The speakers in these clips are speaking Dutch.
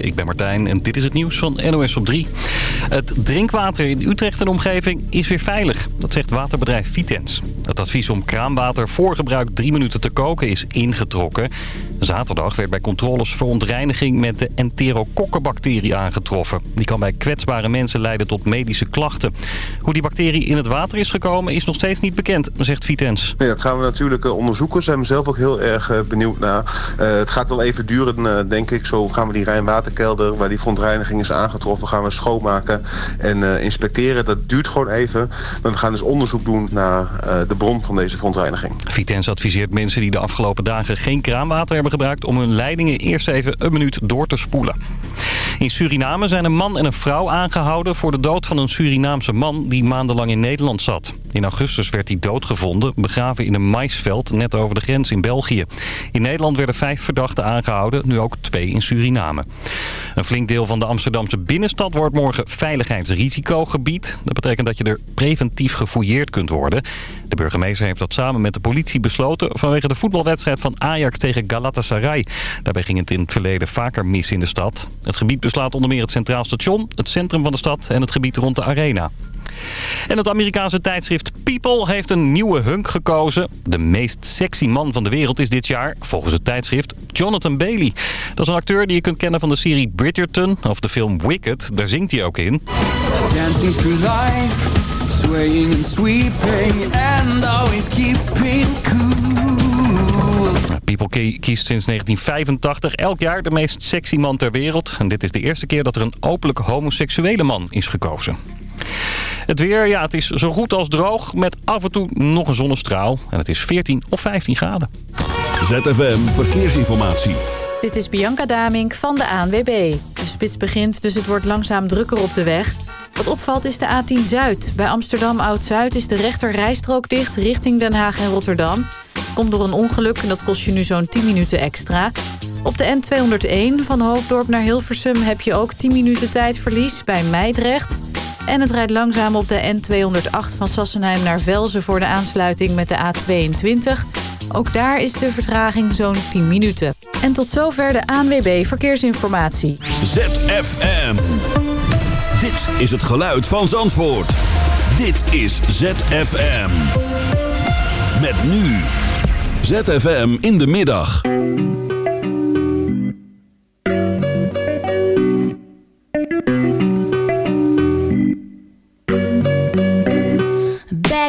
Ik ben Martijn en dit is het nieuws van NOS op 3. Het drinkwater in Utrecht en omgeving is weer veilig. Dat zegt waterbedrijf Vitens. Het advies om kraanwater voor gebruik drie minuten te koken is ingetrokken. Zaterdag werd bij controles verontreiniging met de enterokokkenbacterie aangetroffen. Die kan bij kwetsbare mensen leiden tot medische klachten. Hoe die bacterie in het water is gekomen is nog steeds niet bekend, zegt Vitens. Ja, dat gaan we natuurlijk eh, onderzoeken. Zijn we zelf ook heel erg eh, benieuwd naar. Uh, het gaat wel even duren, denk ik. Zo gaan we die Rijnwaterkelder, waar die verontreiniging is aangetroffen, gaan we schoonmaken en uh, inspecteren. Dat duurt gewoon even. Maar we gaan dus onderzoek doen naar uh, de bron van deze verontreiniging. Vitens adviseert mensen die de afgelopen dagen geen kraanwater hebben gebruikt... om hun leidingen eerst even een minuut door te spoelen. In Suriname zijn een man en een vrouw aangehouden voor de dood van een Surinaamse man die maandenlang in Nederland zat. In augustus werd hij doodgevonden, begraven in een maisveld net over de grens in België. In Nederland werden vijf verdachten aangehouden, nu ook twee in Suriname. Een flink deel van de Amsterdamse binnenstad wordt morgen veiligheidsrisicogebied. Dat betekent dat je er preventief gefouilleerd kunt worden. De burgemeester heeft dat samen met de politie besloten vanwege de voetbalwedstrijd van Ajax tegen Galatasaray. Daarbij ging het in het verleden vaker mis in de stad. Het gebied beslaat onder meer het Centraal Station, het centrum van de stad en het gebied rond de arena. En het Amerikaanse tijdschrift People heeft een nieuwe hunk gekozen. De meest sexy man van de wereld is dit jaar, volgens het tijdschrift, Jonathan Bailey. Dat is een acteur die je kunt kennen van de serie Bridgerton of de film Wicked. Daar zingt hij ook in. Dancing through life, swaying and sweeping and always keeping cool. People kiest sinds 1985 elk jaar de meest sexy man ter wereld. En dit is de eerste keer dat er een openlijk homoseksuele man is gekozen. Het weer, ja, het is zo goed als droog met af en toe nog een zonnestraal. En het is 14 of 15 graden. ZFM Verkeersinformatie. Dit is Bianca Damink van de ANWB. De spits begint, dus het wordt langzaam drukker op de weg. Wat opvalt is de A10 Zuid. Bij Amsterdam Oud-Zuid is de rechter rijstrook dicht richting Den Haag en Rotterdam. Komt door een ongeluk en dat kost je nu zo'n 10 minuten extra. Op de N201 van Hoofddorp naar Hilversum heb je ook 10 minuten tijdverlies bij Meidrecht. En het rijdt langzaam op de N208 van Sassenheim naar Velzen voor de aansluiting met de A22. Ook daar is de vertraging zo'n 10 minuten. En tot zover de ANWB Verkeersinformatie. ZFM. Dit is het geluid van Zandvoort. Dit is ZFM. Met nu. ZFM in de middag.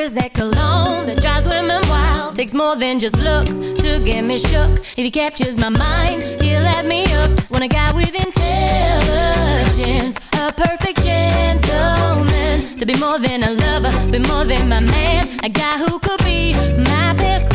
wears that cologne that drives women wild. Takes more than just looks to get me shook. If he captures my mind, he'll have me hooked. When a guy with intelligence, a perfect gentleman. To be more than a lover, be more than my man. A guy who could be my best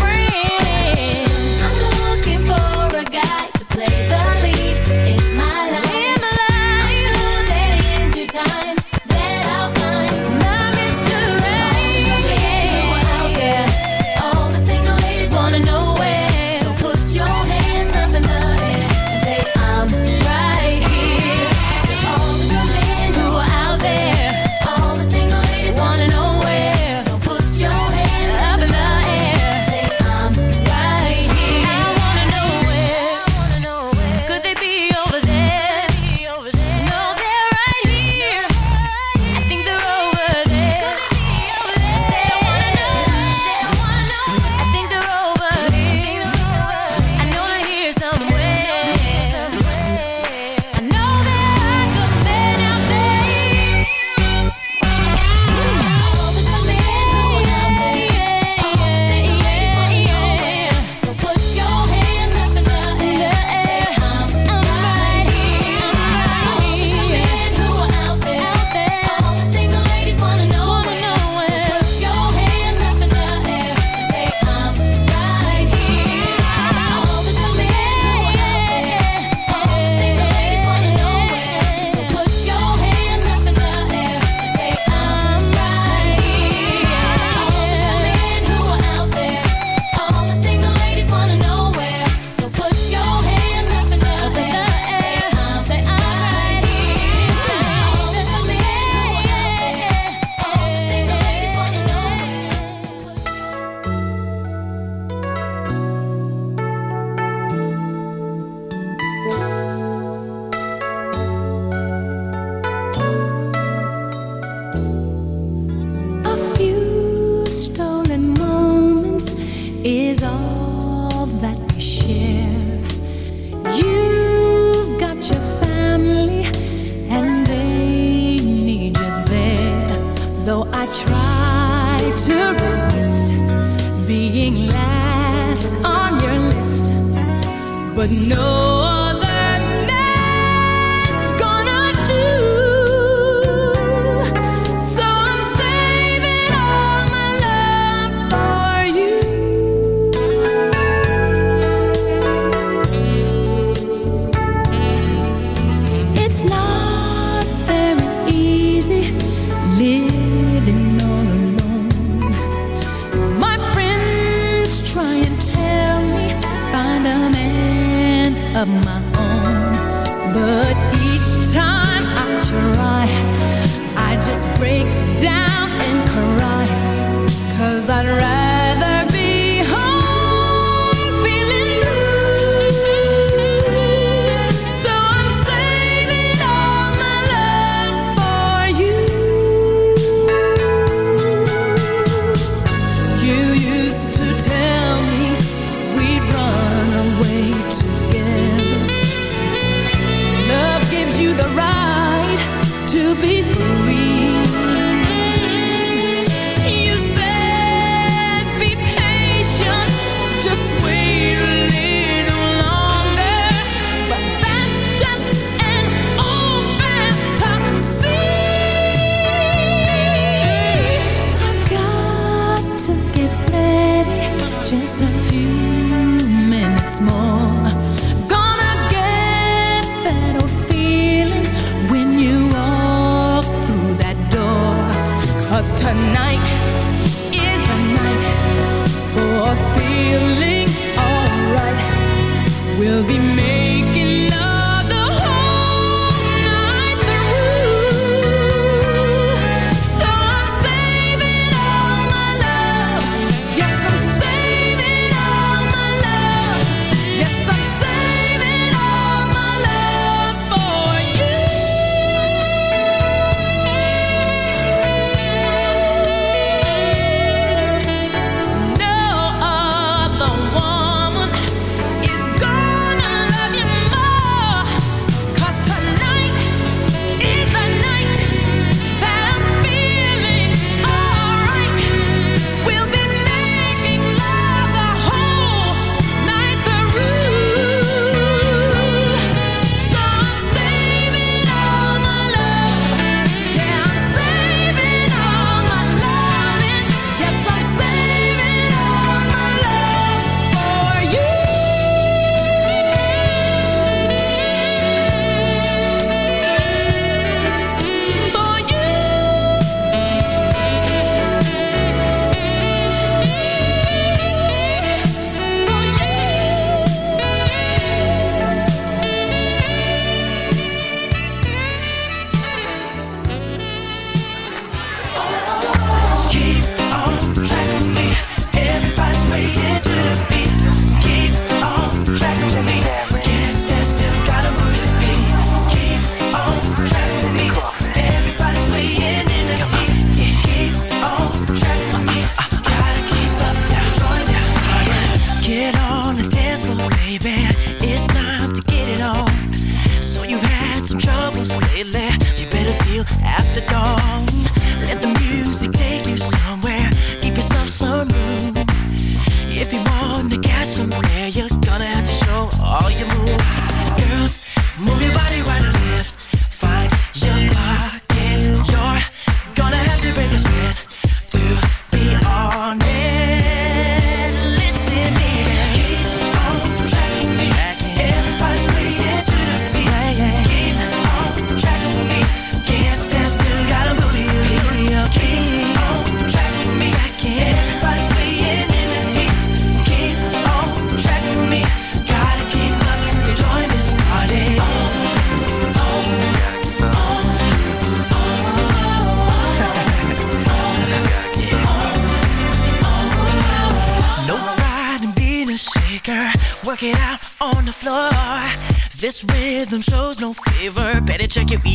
You're keeping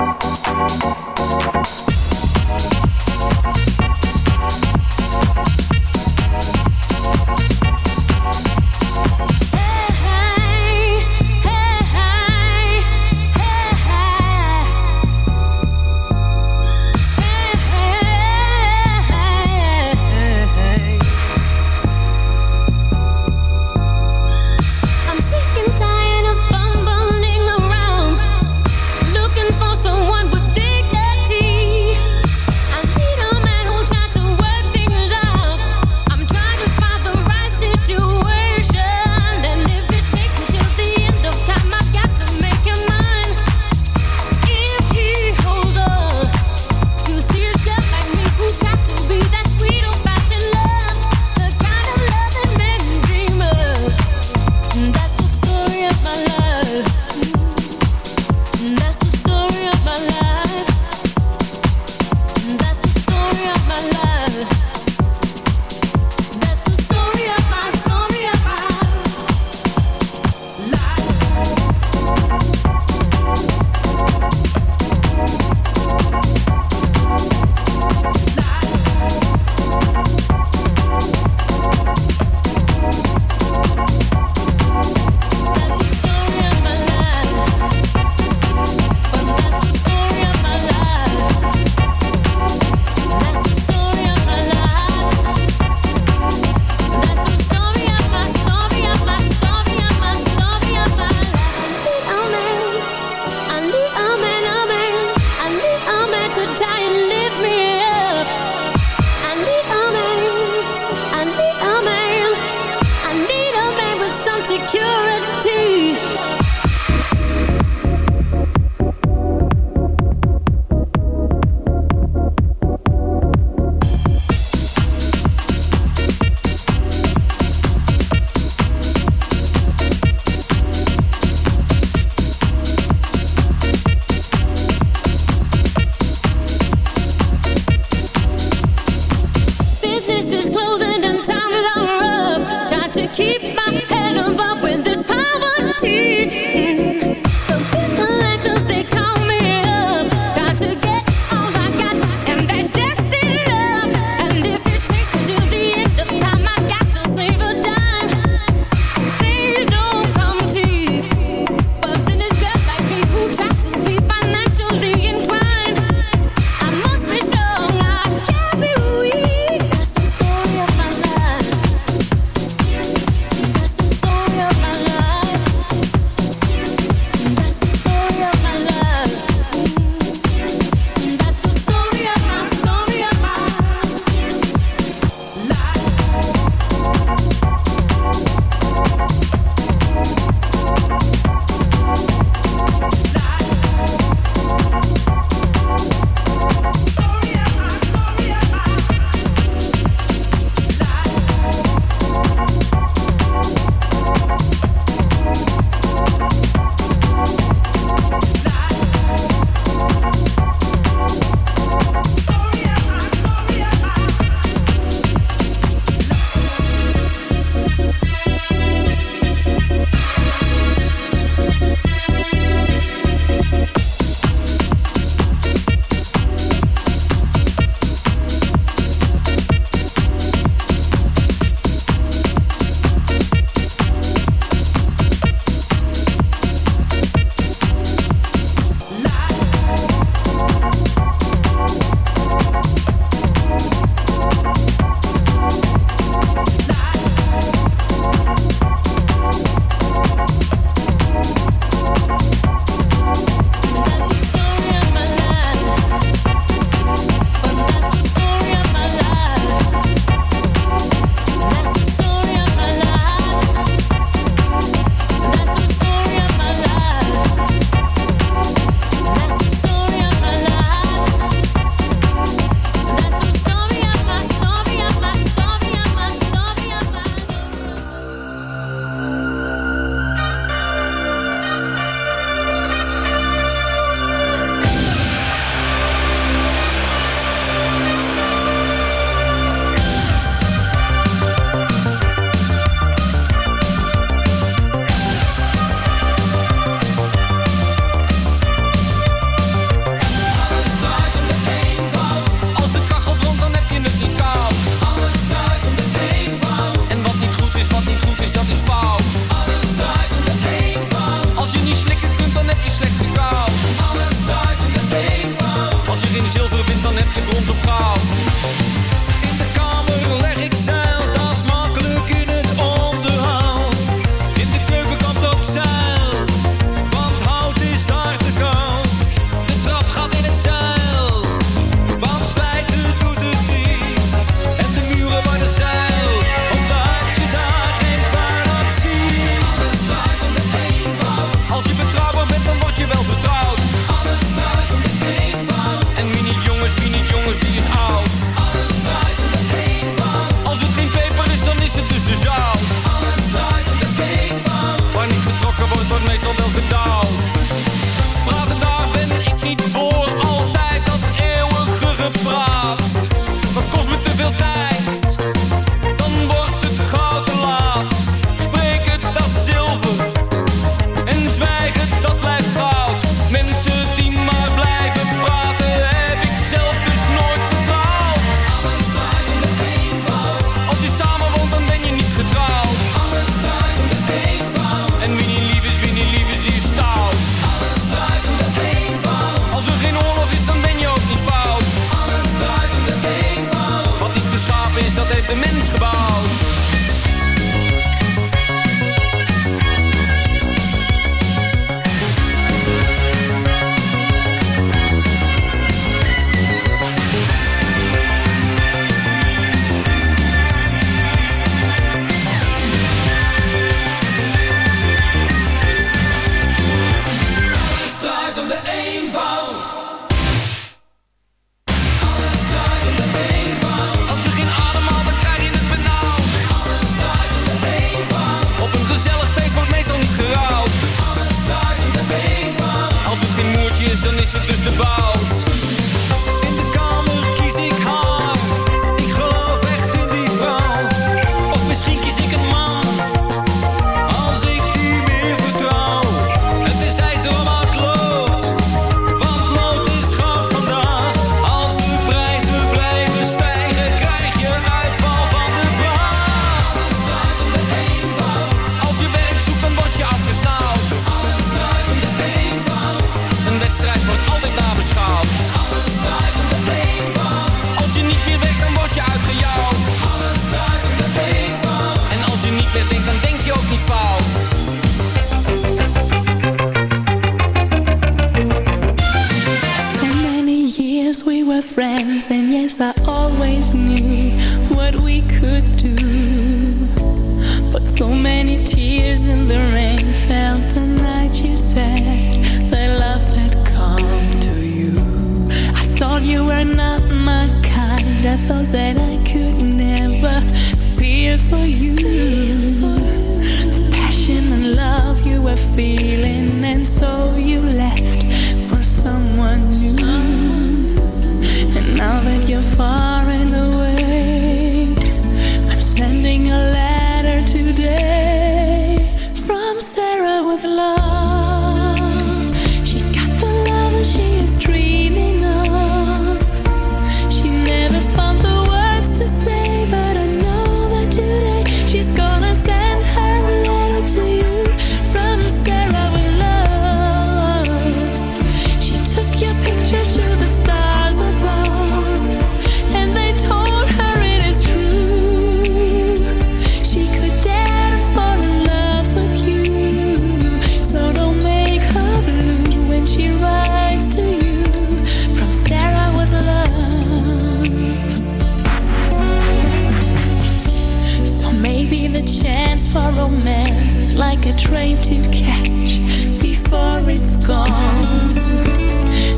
for romance like a train to catch before it's gone.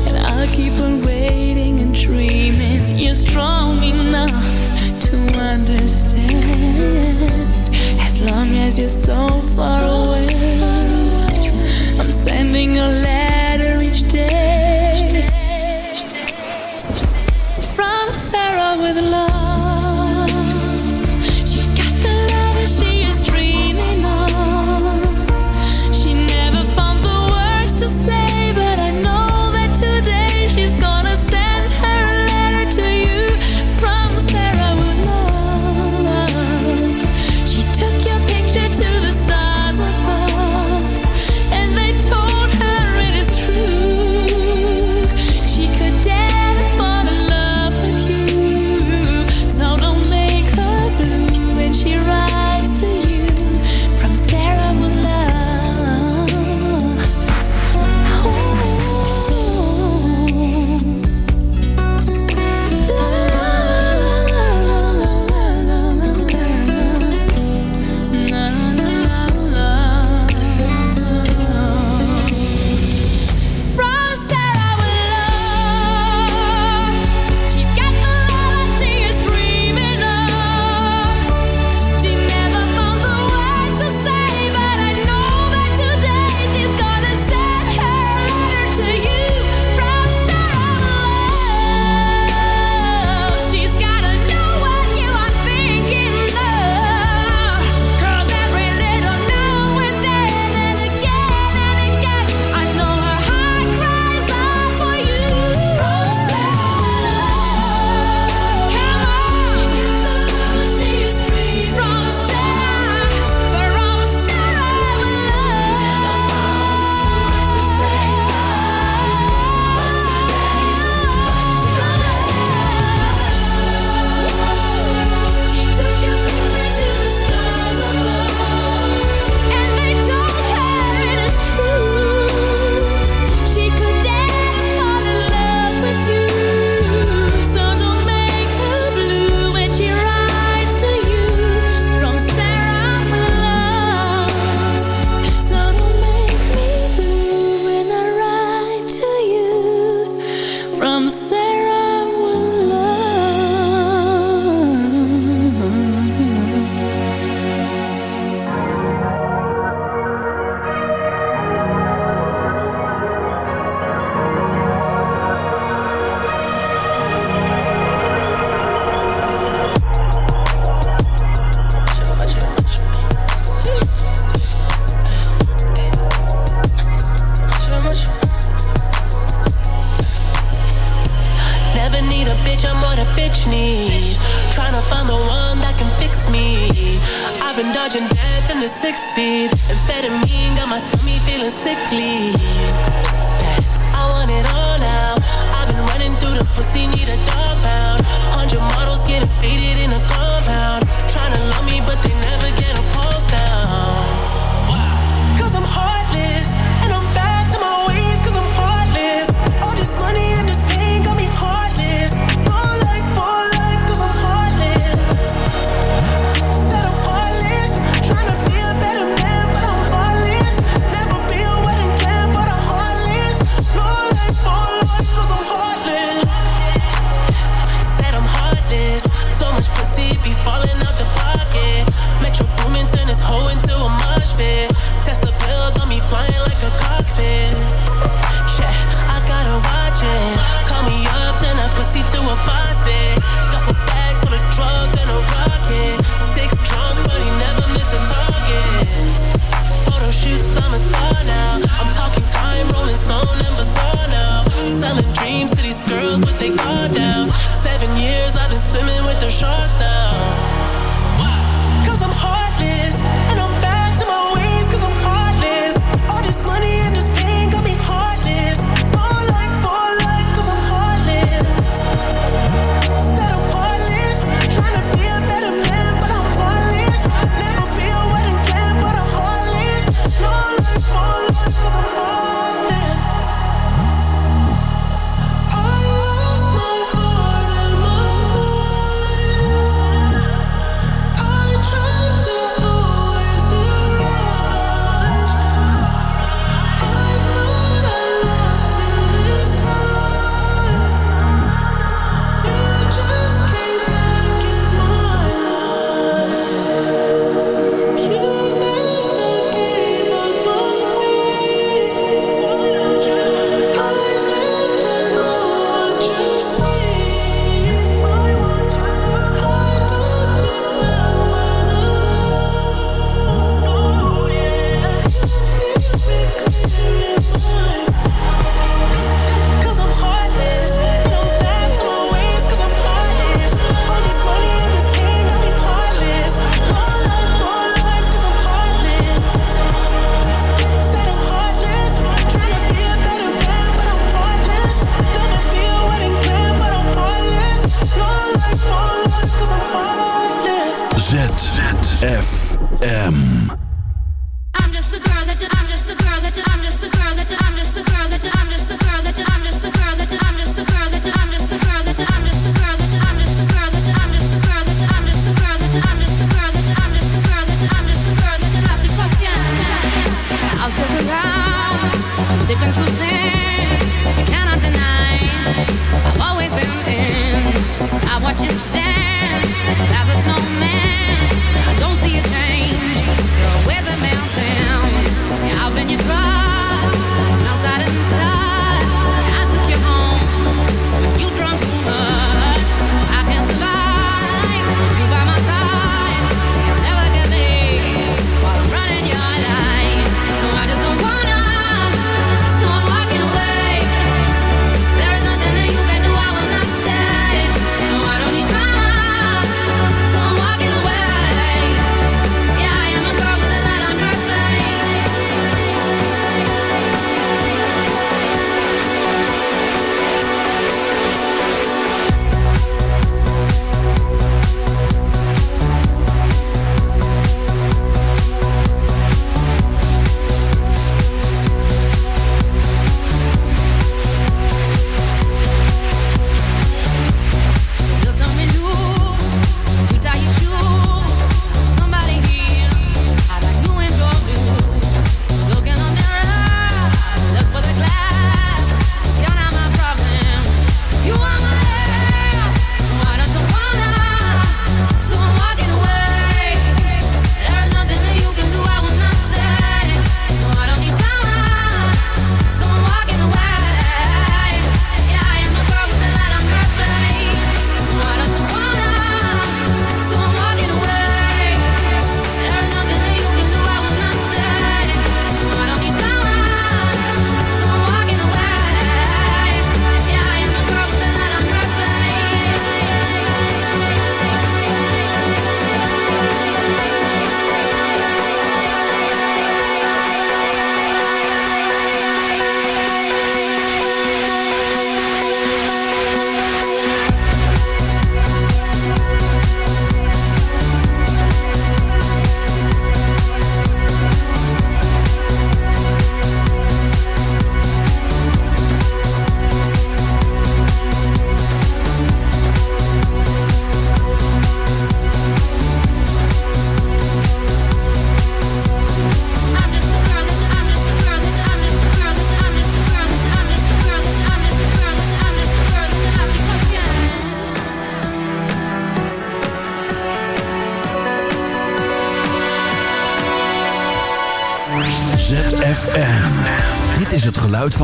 And I'll keep on waiting and dreaming you're strong enough to understand. As long as you're so far away, I'm sending a letter.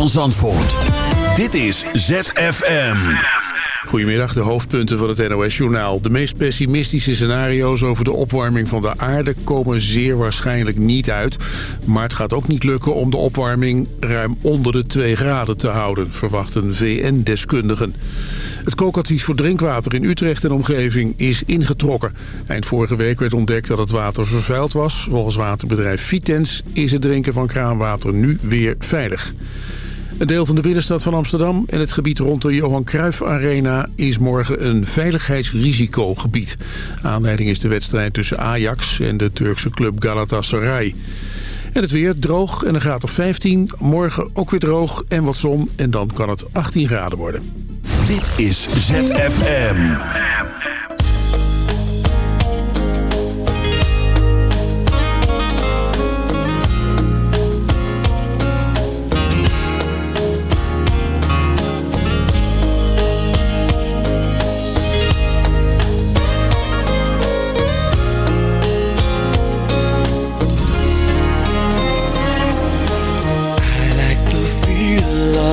Van Zandvoort. Dit is ZFM. Goedemiddag, de hoofdpunten van het NOS-journaal. De meest pessimistische scenario's over de opwarming van de aarde komen zeer waarschijnlijk niet uit. Maar het gaat ook niet lukken om de opwarming ruim onder de 2 graden te houden, verwachten VN-deskundigen. Het kookadvies voor drinkwater in Utrecht en omgeving is ingetrokken. Eind vorige week werd ontdekt dat het water vervuild was. Volgens waterbedrijf Vitens is het drinken van kraanwater nu weer veilig. Een deel van de binnenstad van Amsterdam en het gebied rond de Johan Cruijff Arena is morgen een veiligheidsrisicogebied. Aanleiding is de wedstrijd tussen Ajax en de Turkse club Galatasaray. En het weer droog en een graad of 15. Morgen ook weer droog en wat zon en dan kan het 18 graden worden. Dit is ZFM.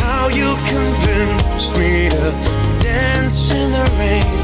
how you convinced me to dance in the rain